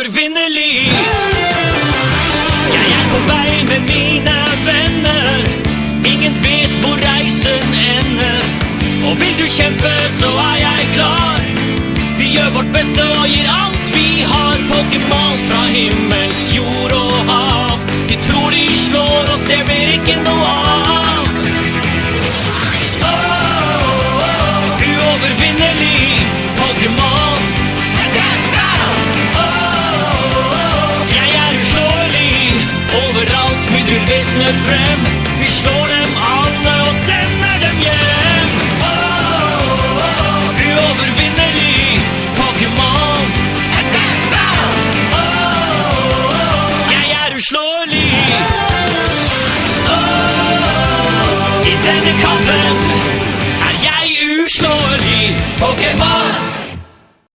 uovervinnelig. Jeg er på vei med mine venner. Ingen vet hvor reisen ender. Og vil du kjempe, så er jeg klar. Vi gjør vårt beste og gir alt vi har. Pokémon fra himmel, jord og hav. De tror de slår oss, det blir ikke noe. voksne frem. Vi slår dem alle og sender dem hjem. Uovervinnelig Pokémon. Jeg er uslåelig. I denne kampen er jeg uslåelig. Pokémon!